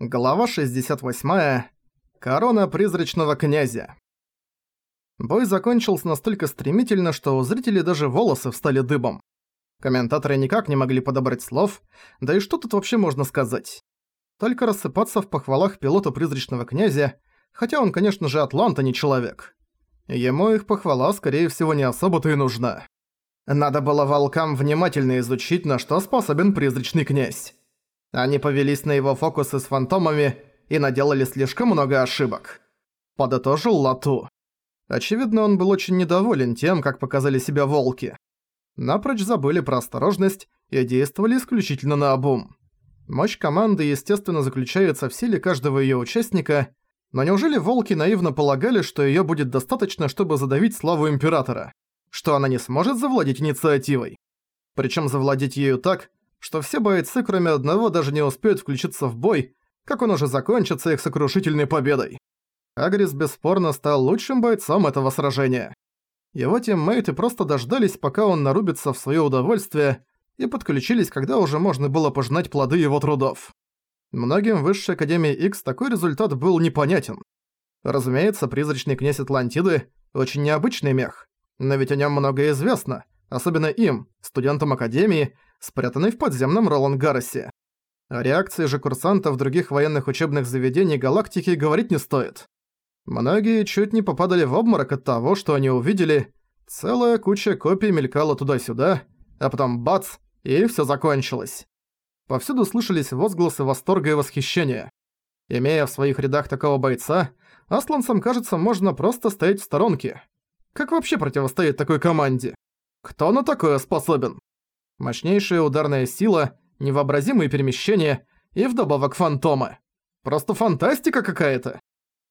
Глава 68. Корона призрачного князя. Бой закончился настолько стремительно, что у зрителей даже волосы встали дыбом. Комментаторы никак не могли подобрать слов, да и что тут вообще можно сказать? Только рассыпаться в похвалах пилота призрачного князя, хотя он, конечно же, атлант, а не человек. Ему их похвала, скорее всего, не особо-то и нужна. Надо было волкам внимательно изучить, на что способен призрачный князь. Они повелись на его фокусы с фантомами и наделали слишком много ошибок. Подытожил Лату. Очевидно, он был очень недоволен тем, как показали себя волки. Напрочь забыли про осторожность и действовали исключительно на обум. Мощь команды, естественно, заключается в силе каждого её участника, но неужели волки наивно полагали, что её будет достаточно, чтобы задавить славу Императора? Что она не сможет завладеть инициативой? Причём завладеть ею так, что все бойцы, кроме одного, даже не успеют включиться в бой, как он уже закончится их сокрушительной победой. Агрис бесспорно стал лучшим бойцом этого сражения. Его тиммейты просто дождались, пока он нарубится в своё удовольствие, и подключились, когда уже можно было пожинать плоды его трудов. Многим в Высшей Академии X такой результат был непонятен. Разумеется, призрачный князь Атлантиды – очень необычный мех, но ведь о нём многое известно, особенно им, студентам Академии, спрятанный в подземном Ролан Гарросе. О реакции же курсантов других военных учебных заведений галактики говорить не стоит. Многие чуть не попадали в обморок от того, что они увидели. Целая куча копий мелькала туда-сюда, а потом бац, и всё закончилось. Повсюду слышались возгласы восторга и восхищения. Имея в своих рядах такого бойца, асланцам, кажется, можно просто стоять в сторонке. Как вообще противостоять такой команде? Кто на такое способен? Мощнейшая ударная сила, невообразимые перемещения и вдобавок фантомы. Просто фантастика какая-то.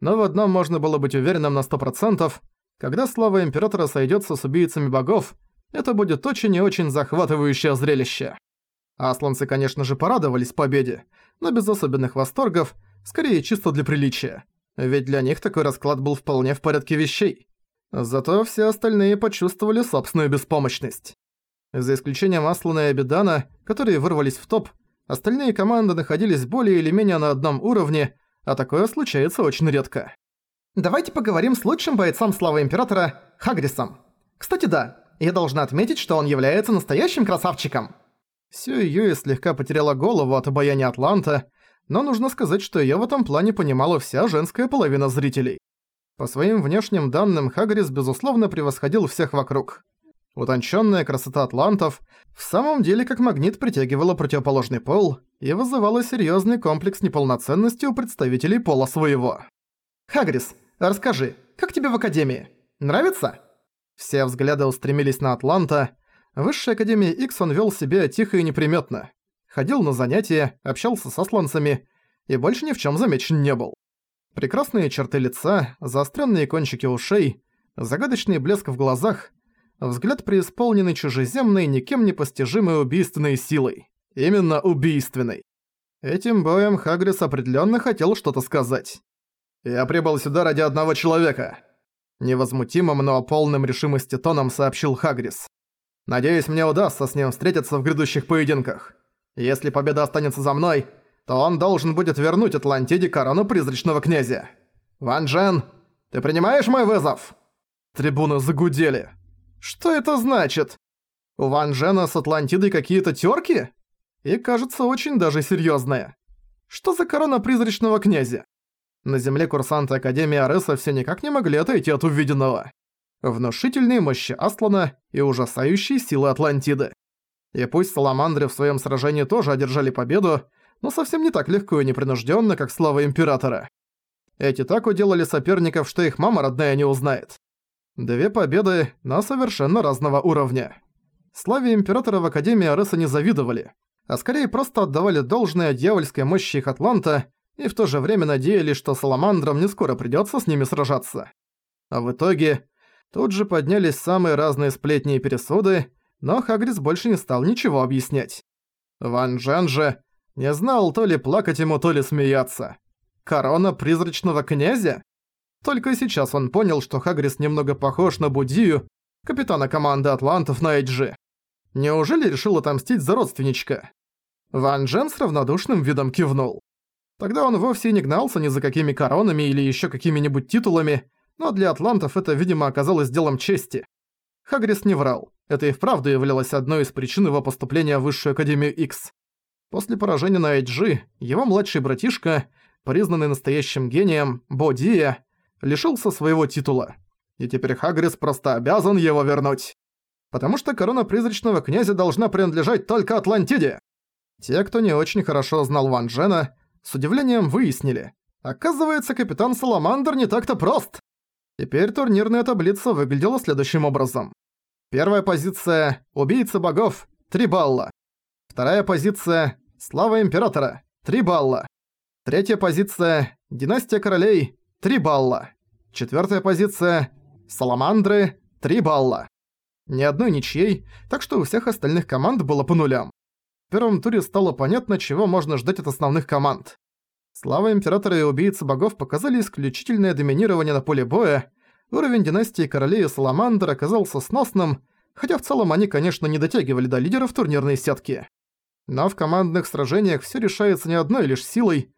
Но в одном можно было быть уверенным на сто процентов. Когда слава Императора сойдётся с убийцами богов, это будет очень и очень захватывающее зрелище. Асланцы, конечно же, порадовались победе, но без особенных восторгов, скорее чисто для приличия. Ведь для них такой расклад был вполне в порядке вещей. Зато все остальные почувствовали собственную беспомощность. За исключением Аслана и Абидана, которые вырвались в топ, остальные команды находились более или менее на одном уровне, а такое случается очень редко. Давайте поговорим с лучшим бойцом Славы Императора, Хагрисом. Кстати, да, я должна отметить, что он является настоящим красавчиком. Сю Юи слегка потеряла голову от обаяния Атланта, но нужно сказать, что её в этом плане понимала вся женская половина зрителей. По своим внешним данным, Хагрис безусловно превосходил всех вокруг. Утонченная красота атлантов в самом деле как магнит притягивала противоположный пол и вызывала серьезный комплекс неполноценности у представителей пола своего. «Хагрис, расскажи, как тебе в Академии? Нравится?» Все взгляды устремились на Атланта. В Высшей Академии X он вел себя тихо и неприметно. Ходил на занятия, общался со сланцами и больше ни в чем замечен не был. Прекрасные черты лица, заостренные кончики ушей, загадочный блеск в глазах – взгляд преисполненный чужеземной, никем не постижимой убийственной силой. Именно убийственной. Этим боем Хагрис определенно хотел что-то сказать. «Я прибыл сюда ради одного человека», — невозмутимым, но полным решимости тоном сообщил Хагрис. «Надеюсь, мне удастся с ним встретиться в грядущих поединках. Если победа останется за мной, то он должен будет вернуть Атлантиде корону призрачного князя. Ван Джен, ты принимаешь мой вызов?» Трибуны загудели. Что это значит? У Ван Джена с Атлантидой какие-то тёрки? И кажется, очень даже серьёзные. Что за корона призрачного князя? На земле курсанты Академии Ареса все никак не могли отойти от увиденного. Внушительные мощи Аслана и ужасающие силы Атлантиды. И пусть Саламандры в своем сражении тоже одержали победу, но совсем не так легко и непринужденно, как слава Императора. Эти так уделали соперников, что их мама родная не узнает. Две победы, но совершенно разного уровня. Славе Императора в Академии Ареса не завидовали, а скорее просто отдавали должное дьявольской мощи их Атланта и в то же время надеялись, что Саламандрам не скоро придётся с ними сражаться. А в итоге тут же поднялись самые разные сплетни и пересуды, но Хагрис больше не стал ничего объяснять. Ван Джен же не знал то ли плакать ему, то ли смеяться. Корона призрачного князя? Только сейчас он понял, что Хагрис немного похож на Будию, капитана команды Атлантов на Эйджи. Неужели решил отомстить за родственничка? Ван Джен с равнодушным видом кивнул. Тогда он вовсе не гнался ни за какими коронами или еще какими-нибудь титулами, но для атлантов это, видимо, оказалось делом чести. Хагрис не врал. Это и вправду являлось одной из причин его поступления в Высшую Академию X. После поражения на Эйджи, его младший братишка, признанный настоящим гением, Бодия, лишился своего титула. И теперь Хагрис просто обязан его вернуть. Потому что корона призрачного князя должна принадлежать только Атлантиде. Те, кто не очень хорошо знал Ван Джена, с удивлением выяснили. Оказывается, капитан Саламандр не так-то прост. Теперь турнирная таблица выглядела следующим образом. Первая позиция – Убийца богов – 3 балла. Вторая позиция – Слава Императора – 3 балла. Третья позиция – Династия Королей – 3 балла. Четвертая позиция – Саламандры – 3 балла. Ни одной ничьей, так что у всех остальных команд было по нулям. В первом туре стало понятно, чего можно ждать от основных команд. Слава Императора и Убийцы Богов показали исключительное доминирование на поле боя, уровень династии Королей и Саламандр оказался сносным, хотя в целом они, конечно, не дотягивали до лидеров турнирной сетки. Но в командных сражениях всё решается не одной лишь силой.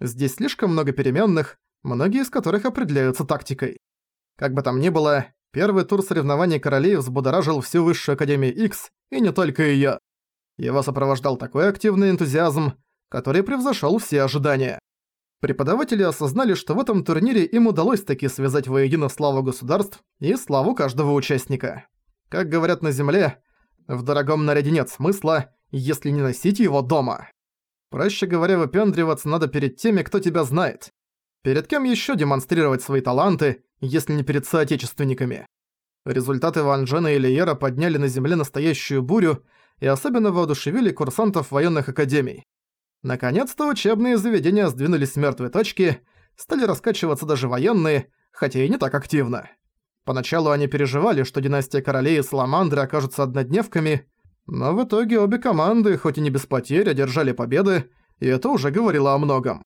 Здесь слишком много переменных, многие из которых определяются тактикой. Как бы там ни было, первый тур соревнований королей взбудоражил всю Высшую Академию X, и не только её. Его сопровождал такой активный энтузиазм, который превзошел все ожидания. Преподаватели осознали, что в этом турнире им удалось таки связать воедино славу государств и славу каждого участника. Как говорят на Земле, в дорогом наряде нет смысла, если не носить его дома. Проще говоря, выпендриваться надо перед теми, кто тебя знает. Перед кем еще демонстрировать свои таланты, если не перед соотечественниками? Результаты Ван Джена и Лиера подняли на Земле настоящую бурю и особенно воодушевили курсантов военных академий. Наконец-то учебные заведения сдвинулись с мертвой точки, стали раскачиваться даже военные, хотя и не так активно. Поначалу они переживали, что династия королей и саламандры окажутся однодневками, но в итоге обе команды, хоть и не без потерь, одержали победы, и это уже говорило о многом.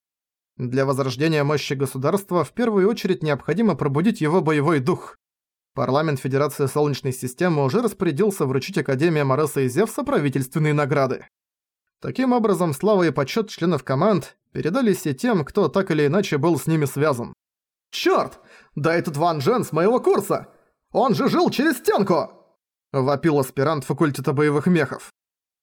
Для возрождения мощи государства в первую очередь необходимо пробудить его боевой дух. Парламент Федерации Солнечной системы уже распорядился вручить Академии Мореса и Зевса правительственные награды. Таким образом, слава и почет членов команд передались и тем, кто так или иначе был с ними связан. «Чёрт! Да этот Ван Джен с моего курса! Он же жил через стенку!» Вопил аспирант факультета боевых мехов.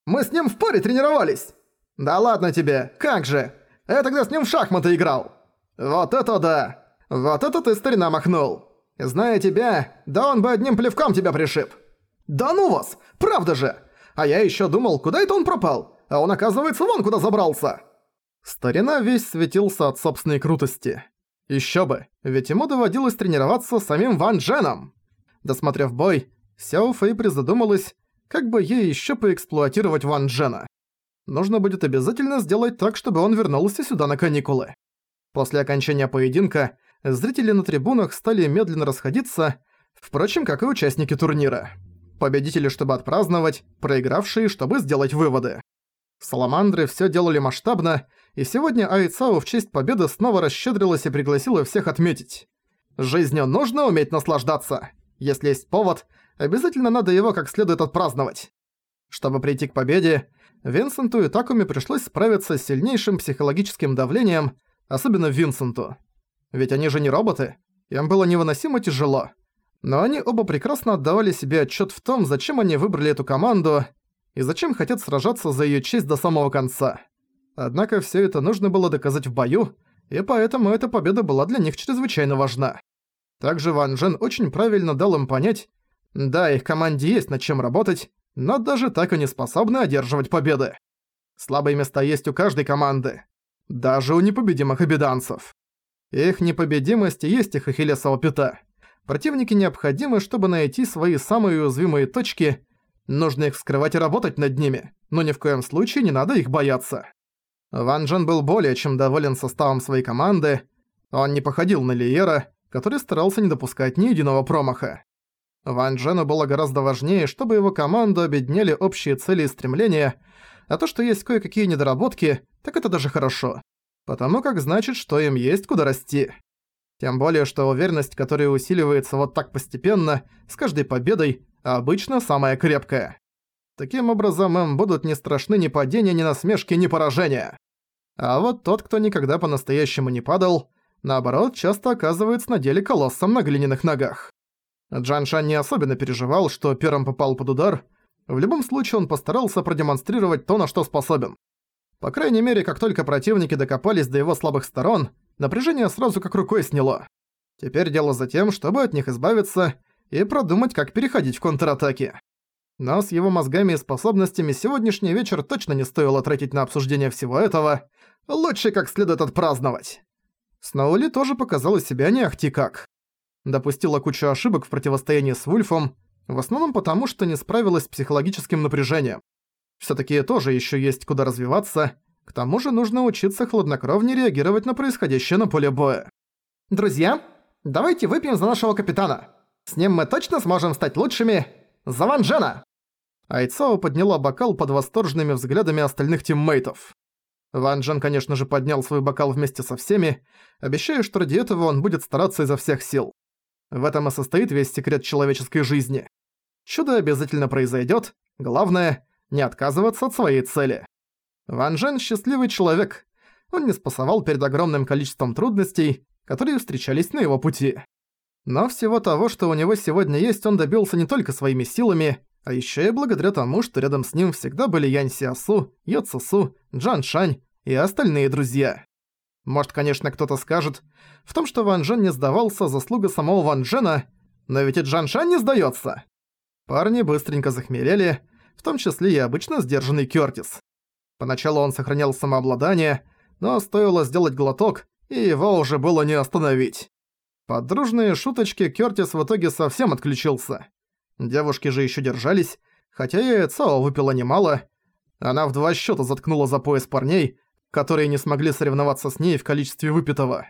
«Мы с ним в паре тренировались!» «Да ладно тебе, как же! Я тогда с ним в шахматы играл!» «Вот это да! Вот это ты старина махнул! Зная тебя, да он бы одним плевком тебя пришиб!» «Да ну вас! Правда же! А я ещё думал, куда это он пропал? а он, оказывается, вон куда забрался!» Старина весь светился от собственной крутости. Ещё бы, ведь ему доводилось тренироваться с самим Ван Дженом. Досмотрев бой, Сяо Фэй призадумалась, как бы ей ещё поэксплуатировать Ван Джена. Нужно будет обязательно сделать так, чтобы он вернулся сюда на каникулы. После окончания поединка зрители на трибунах стали медленно расходиться, впрочем, как и участники турнира. Победители, чтобы отпраздновать, проигравшие, чтобы сделать выводы. Саламандры все делали масштабно, и сегодня Айцао в честь победы снова расщедрилась и пригласила всех отметить. Жизнью нужно уметь наслаждаться. Если есть повод, обязательно надо его как следует отпраздновать. Чтобы прийти к победе, Винсенту и Такуми пришлось справиться с сильнейшим психологическим давлением, особенно Винсенту. Ведь они же не роботы, им было невыносимо тяжело. Но они оба прекрасно отдавали себе отчет в том, зачем они выбрали эту команду, и зачем хотят сражаться за её честь до самого конца. Однако всё это нужно было доказать в бою, и поэтому эта победа была для них чрезвычайно важна. Также Ван Джен очень правильно дал им понять, да, их команде есть над чем работать, но даже так они способны одерживать победы. Слабые места есть у каждой команды, даже у непобедимых обиданцев. Их непобедимость и есть их ахиллесова пята. Противники необходимы, чтобы найти свои самые уязвимые точки Нужно их скрывать и работать над ними, но ни в коем случае не надо их бояться. Ван Джен был более чем доволен составом своей команды. Он не походил на Лиера, который старался не допускать ни единого промаха. Ван Джену было гораздо важнее, чтобы его команду объединяли общие цели и стремления, а то, что есть кое-какие недоработки, так это даже хорошо. Потому как значит, что им есть куда расти. Тем более, что уверенность, которая усиливается вот так постепенно, с каждой победой, обычно самая крепкая. Таким образом, им будут не страшны ни падения, ни насмешки, ни поражения. А вот тот, кто никогда по-настоящему не падал, наоборот, часто оказывается на деле колоссом на глиняных ногах. Джан Шан не особенно переживал, что первым попал под удар. В любом случае он постарался продемонстрировать то, на что способен. По крайней мере, как только противники докопались до его слабых сторон, напряжение сразу как рукой сняло. Теперь дело за тем, чтобы от них избавиться и продумать, как переходить в контратаки. Но с его мозгами и способностями сегодняшний вечер точно не стоило тратить на обсуждение всего этого. Лучше как следует отпраздновать. Сноули тоже показала себя не ахти как. Допустила кучу ошибок в противостоянии с Вульфом, в основном потому, что не справилась с психологическим напряжением. Всё-таки тоже ещё есть куда развиваться, к тому же нужно учиться хладнокровнее реагировать на происходящее на поле боя. «Друзья, давайте выпьем за нашего капитана. С ним мы точно сможем стать лучшими. За Ван Джена!» Айцао подняла бокал под восторженными взглядами остальных тиммейтов. Ван Джен, конечно же, поднял свой бокал вместе со всеми, обещая, что ради этого он будет стараться изо всех сил. В этом и состоит весь секрет человеческой жизни. Чудо обязательно произойдет. главное – не отказываться от своей цели. Ван Джен – счастливый человек. Он не спасовал перед огромным количеством трудностей, которые встречались на его пути. Но всего того, что у него сегодня есть, он добился не только своими силами, а еще и благодаря тому, что рядом с ним всегда были Янь Сиасу, Йо Цусу, Джан Шань и остальные друзья. Может, конечно, кто-то скажет, в том, что Ван Джен не сдавался, заслуга самого Ван Джена, но ведь и Джан Шань не сдается. Парни быстренько захмелели, в том числе и обычно сдержанный Кёртис. Поначалу он сохранял самообладание, но стоило сделать глоток, и его уже было не остановить. Под дружные шуточки Кёртис в итоге совсем отключился. Девушки же еще держались, хотя и Цао выпила немало. Она в два счета заткнула за пояс парней, которые не смогли соревноваться с ней в количестве выпитого.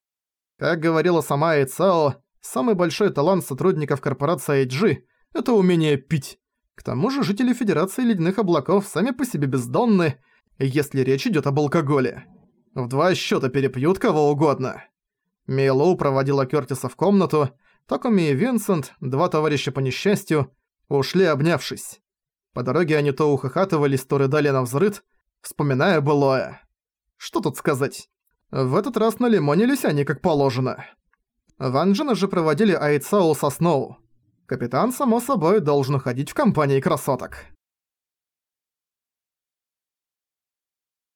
Как говорила сама Эйцао, самый большой талант сотрудников корпорации IG – это умение пить. К тому же жители Федерации Ледяных Облаков сами по себе бездонны, если речь идет об алкоголе. В два счета перепьют кого угодно. Мейлоу проводила Кёртиса в комнату, Такуми и Винсент, два товарища по несчастью, ушли обнявшись. По дороге они то ухахатывались, то рыдали на взрыд, вспоминая былое. Что тут сказать? В этот раз налимонились они как положено. Ван Джена же проводили Айцао со Сноу. Капитан, само собой, должен уходить в компании красоток.